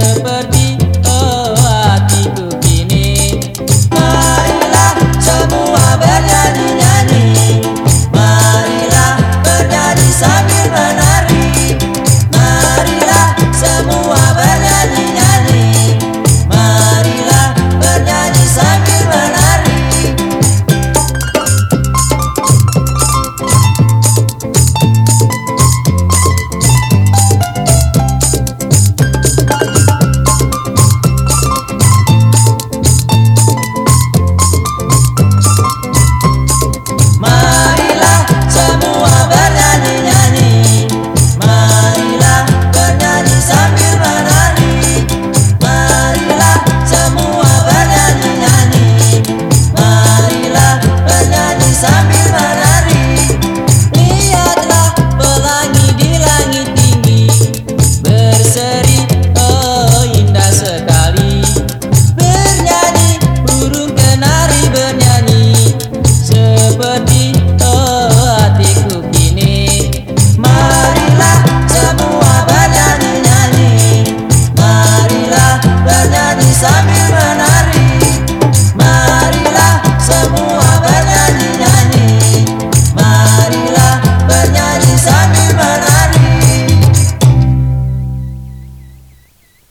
But.